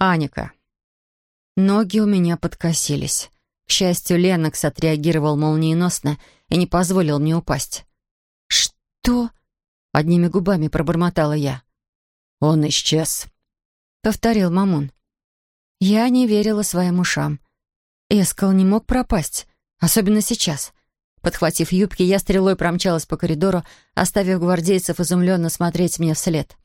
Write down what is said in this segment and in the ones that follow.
Аника. Ноги у меня подкосились. К счастью, Ленокс отреагировал молниеносно и не позволил мне упасть. «Что?» — одними губами пробормотала я. «Он исчез», — повторил Мамун. Я не верила своим ушам. Эскал не мог пропасть, особенно сейчас. Подхватив юбки, я стрелой промчалась по коридору, оставив гвардейцев изумленно смотреть мне вслед.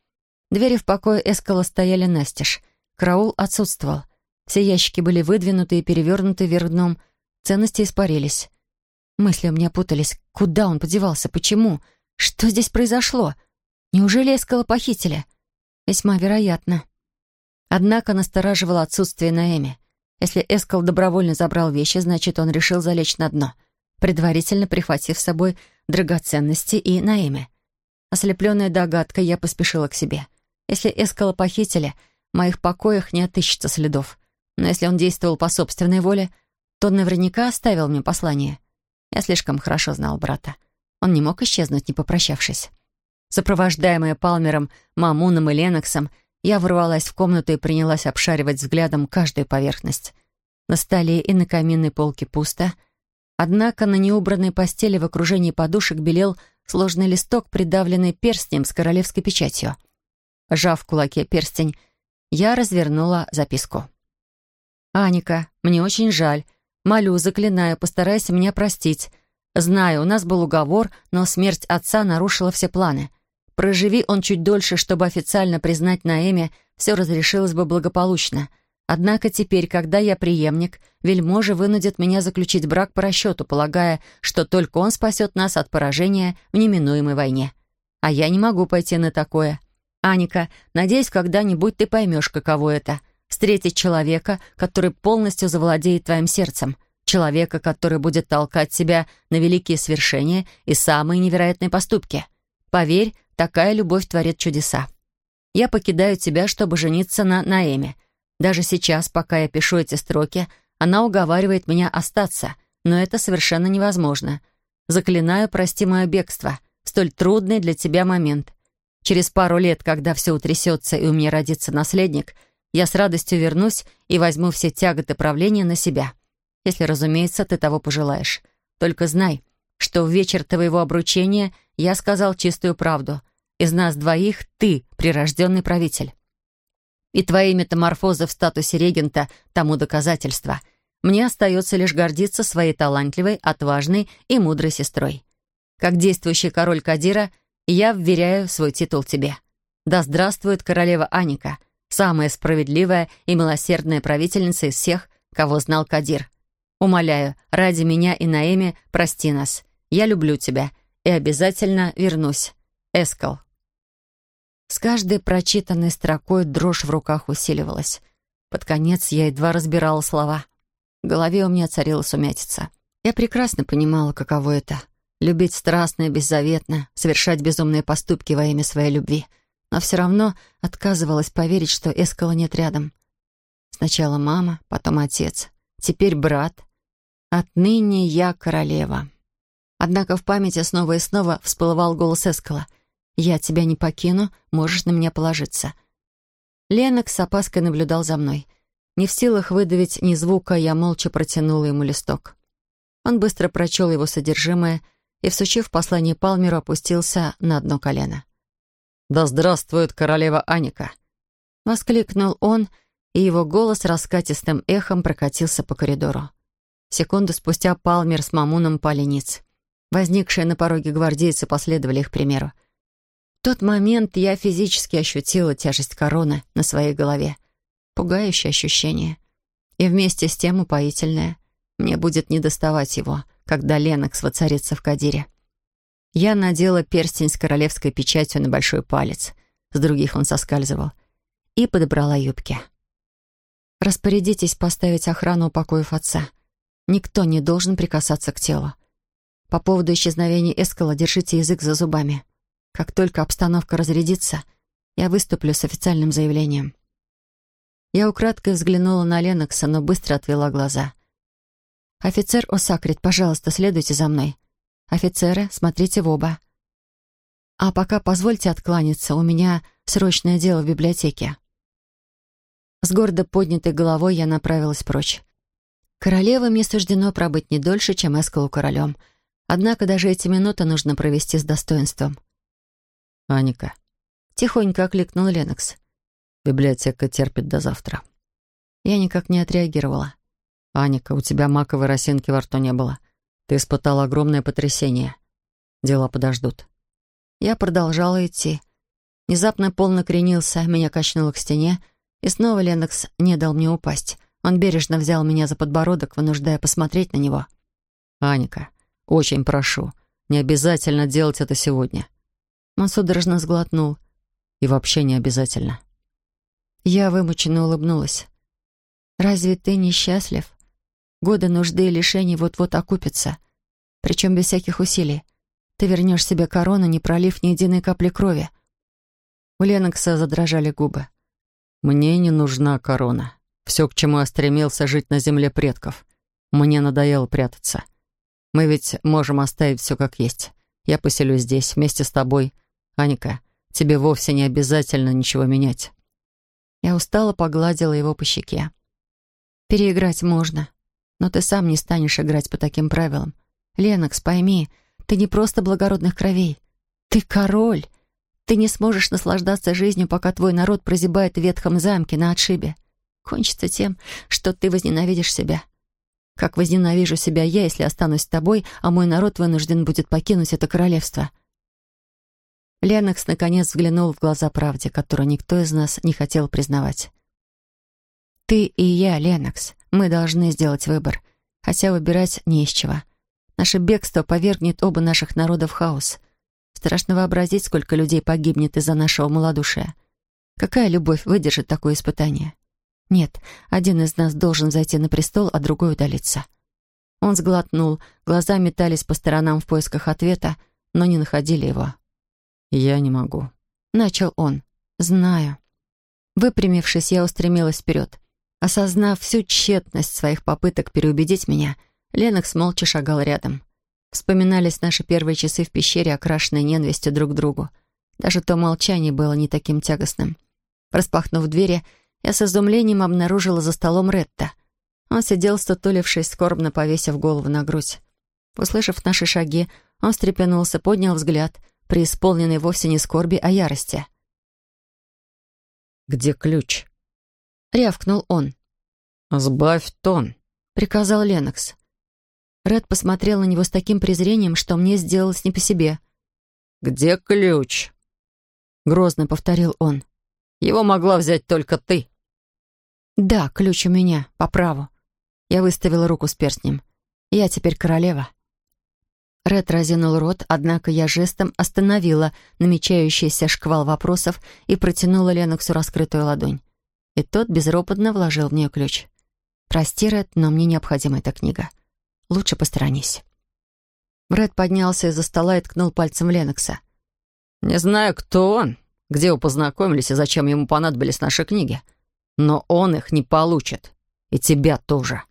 Двери в покое Эскала стояли настежь. Караул отсутствовал. Все ящики были выдвинуты и перевернуты вверх дном. Ценности испарились. Мысли у меня путались. Куда он подевался? Почему? Что здесь произошло? Неужели Эскала похитили? Весьма вероятно. Однако настораживало отсутствие Наэми. Если Эскал добровольно забрал вещи, значит, он решил залечь на дно, предварительно прихватив с собой драгоценности и Наэми. Ослепленная догадкой, я поспешила к себе. Если Эскала похитили, моих покоях не отыщется следов. Но если он действовал по собственной воле, то наверняка оставил мне послание. Я слишком хорошо знал брата. Он не мог исчезнуть, не попрощавшись. Сопровождаемая Палмером, Мамуном и Леноксом, я ворвалась в комнату и принялась обшаривать взглядом каждую поверхность. На столе и на каминной полке пусто. Однако на неубранной постели в окружении подушек белел сложный листок, придавленный перстнем с королевской печатью. Жав в кулаке перстень, я развернула записку. «Аника, мне очень жаль. Молю, заклинаю, постарайся меня простить. Знаю, у нас был уговор, но смерть отца нарушила все планы. Проживи он чуть дольше, чтобы официально признать Наэме, все разрешилось бы благополучно. Однако теперь, когда я преемник, вельможа вынудит меня заключить брак по расчету, полагая, что только он спасет нас от поражения в неминуемой войне. А я не могу пойти на такое. Аника, надеюсь, когда-нибудь ты поймешь, каково это — встретить человека, который полностью завладеет твоим сердцем, человека, который будет толкать тебя на великие свершения и самые невероятные поступки. Поверь, такая любовь творит чудеса. Я покидаю тебя, чтобы жениться на Наэме. Даже сейчас, пока я пишу эти строки, она уговаривает меня остаться, но это совершенно невозможно. Заклинаю, прости мое бегство, столь трудный для тебя момент. Через пару лет, когда все утрясется и у меня родится наследник — я с радостью вернусь и возьму все тяготы правления на себя. Если, разумеется, ты того пожелаешь. Только знай, что в вечер твоего обручения я сказал чистую правду. Из нас двоих ты прирожденный правитель. И твои метаморфозы в статусе регента тому доказательство. Мне остается лишь гордиться своей талантливой, отважной и мудрой сестрой. Как действующий король Кадира, я вверяю свой титул тебе. Да здравствует королева Аника — самая справедливая и милосердная правительница из всех, кого знал Кадир. Умоляю, ради меня и Наэми прости нас. Я люблю тебя и обязательно вернусь. Эскал. С каждой прочитанной строкой дрожь в руках усиливалась. Под конец я едва разбирала слова. В голове у меня царила сумятица. Я прекрасно понимала, каково это — любить страстно и беззаветно, совершать безумные поступки во имя своей любви — но все равно отказывалась поверить, что Эскала нет рядом. Сначала мама, потом отец, теперь брат. Отныне я королева. Однако в памяти снова и снова всплывал голос Эскала. «Я тебя не покину, можешь на меня положиться». Ленок с опаской наблюдал за мной. Не в силах выдавить ни звука, я молча протянула ему листок. Он быстро прочел его содержимое и, всучив послание Палмеру, опустился на одно колено. «Да здравствует королева Аника!» Воскликнул он, и его голос раскатистым эхом прокатился по коридору. Секунду спустя Палмер с Мамуном пали ниц. Возникшие на пороге гвардейцы последовали их примеру. В тот момент я физически ощутила тяжесть короны на своей голове. Пугающее ощущение. И вместе с тем упоительное. Мне будет недоставать его, когда Ленокс воцарится в Кадире. Я надела перстень с королевской печатью на большой палец. С других он соскальзывал. И подобрала юбки. «Распорядитесь поставить охрану у покоев отца. Никто не должен прикасаться к телу. По поводу исчезновения Эскала держите язык за зубами. Как только обстановка разрядится, я выступлю с официальным заявлением». Я украдкой взглянула на Ленокса, но быстро отвела глаза. «Офицер Осакрит, пожалуйста, следуйте за мной. Офицеры, смотрите в оба. А пока позвольте откланяться, у меня срочное дело в библиотеке. С гордо поднятой головой я направилась прочь. Королева мне суждено пробыть не дольше, чем Эскалу королем. Однако даже эти минуты нужно провести с достоинством. «Аника», — тихонько окликнул Ленокс. «Библиотека терпит до завтра». Я никак не отреагировала. «Аника, у тебя маковой росинки во рту не было. Ты испытала огромное потрясение. Дела подождут». Я продолжала идти. Внезапно пол накренился, меня качнуло к стене, и снова Ленокс не дал мне упасть. Он бережно взял меня за подбородок, вынуждая посмотреть на него. «Аника, очень прошу, не обязательно делать это сегодня». Он судорожно сглотнул. «И вообще не обязательно». Я вымученно улыбнулась. «Разве ты несчастлив? Годы нужды и лишений вот-вот окупятся. Причем без всяких усилий. Ты вернешь себе корону, не пролив ни единой капли крови». У Ленокса задрожали губы. «Мне не нужна корона. Все, к чему я стремился жить на земле предков. Мне надоело прятаться. Мы ведь можем оставить все как есть. Я поселюсь здесь, вместе с тобой. Аника, тебе вовсе не обязательно ничего менять». Я устало погладила его по щеке. «Переиграть можно, но ты сам не станешь играть по таким правилам. Ленокс, пойми, ты не просто благородных кровей. Ты король. Ты не сможешь наслаждаться жизнью, пока твой народ прозябает в ветхом замке на отшибе кончится тем, что ты возненавидишь себя. Как возненавижу себя я, если останусь с тобой, а мой народ вынужден будет покинуть это королевство. Ленокс наконец взглянул в глаза правде, которую никто из нас не хотел признавать. «Ты и я, Ленокс, мы должны сделать выбор, хотя выбирать не из чего. Наше бегство повергнет оба наших народа в хаос. Страшно вообразить, сколько людей погибнет из-за нашего малодушия. Какая любовь выдержит такое испытание?» Нет, один из нас должен зайти на престол, а другой удалиться. Он сглотнул, глаза метались по сторонам в поисках ответа, но не находили его. «Я не могу», — начал он. «Знаю». Выпрямившись, я устремилась вперед. Осознав всю тщетность своих попыток переубедить меня, Ленокс молча шагал рядом. Вспоминались наши первые часы в пещере, окрашенные ненавистью друг к другу. Даже то молчание было не таким тягостным. Распахнув двери, я с изумлением обнаружила за столом Ретта. Он сидел, статулившись, скорбно повесив голову на грудь. Услышав наши шаги, он встрепенулся, поднял взгляд, преисполненный вовсе не скорби, а ярости. «Где ключ?» — рявкнул он. «Сбавь тон», — приказал Ленокс. Ред посмотрел на него с таким презрением, что мне сделалось не по себе. «Где ключ?» — грозно повторил он. «Его могла взять только ты». «Да, ключ у меня, по праву». Я выставила руку с перстнем. «Я теперь королева». Ред разинул рот, однако я жестом остановила намечающийся шквал вопросов и протянула Леноксу раскрытую ладонь. И тот безропотно вложил в нее ключ. «Прости, Ред, но мне необходима эта книга. Лучше посторонись». Ред поднялся из-за стола и ткнул пальцем Ленокса. «Не знаю, кто он, где вы познакомились и зачем ему понадобились наши книги. Но он их не получит. И тебя тоже.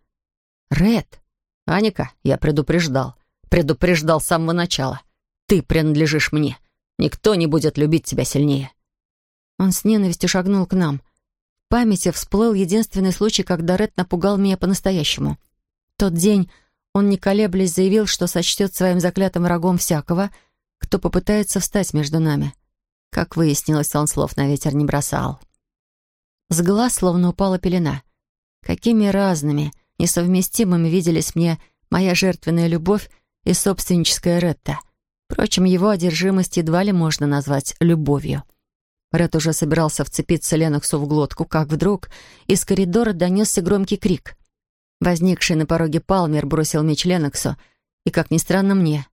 Ред, Аника, я предупреждал. Предупреждал с самого начала. Ты принадлежишь мне. Никто не будет любить тебя сильнее. Он с ненавистью шагнул к нам. Памяти всплыл единственный случай, когда Ред напугал меня по-настоящему. тот день он, не колеблясь, заявил, что сочтет своим заклятым врагом всякого, кто попытается встать между нами. Как выяснилось, он слов на ветер не бросал. С глаз словно упала пелена. Какими разными, несовместимыми виделись мне моя жертвенная любовь и собственническая Ретта. Впрочем, его одержимость едва ли можно назвать любовью. Ред уже собирался вцепиться Леноксу в глотку, как вдруг из коридора донесся громкий крик. Возникший на пороге Палмер бросил меч Леноксу, и, как ни странно, мне.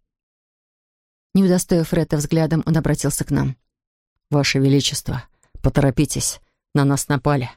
Не удостоив Ретта взглядом, он обратился к нам. «Ваше Величество, поторопитесь. На нас напали.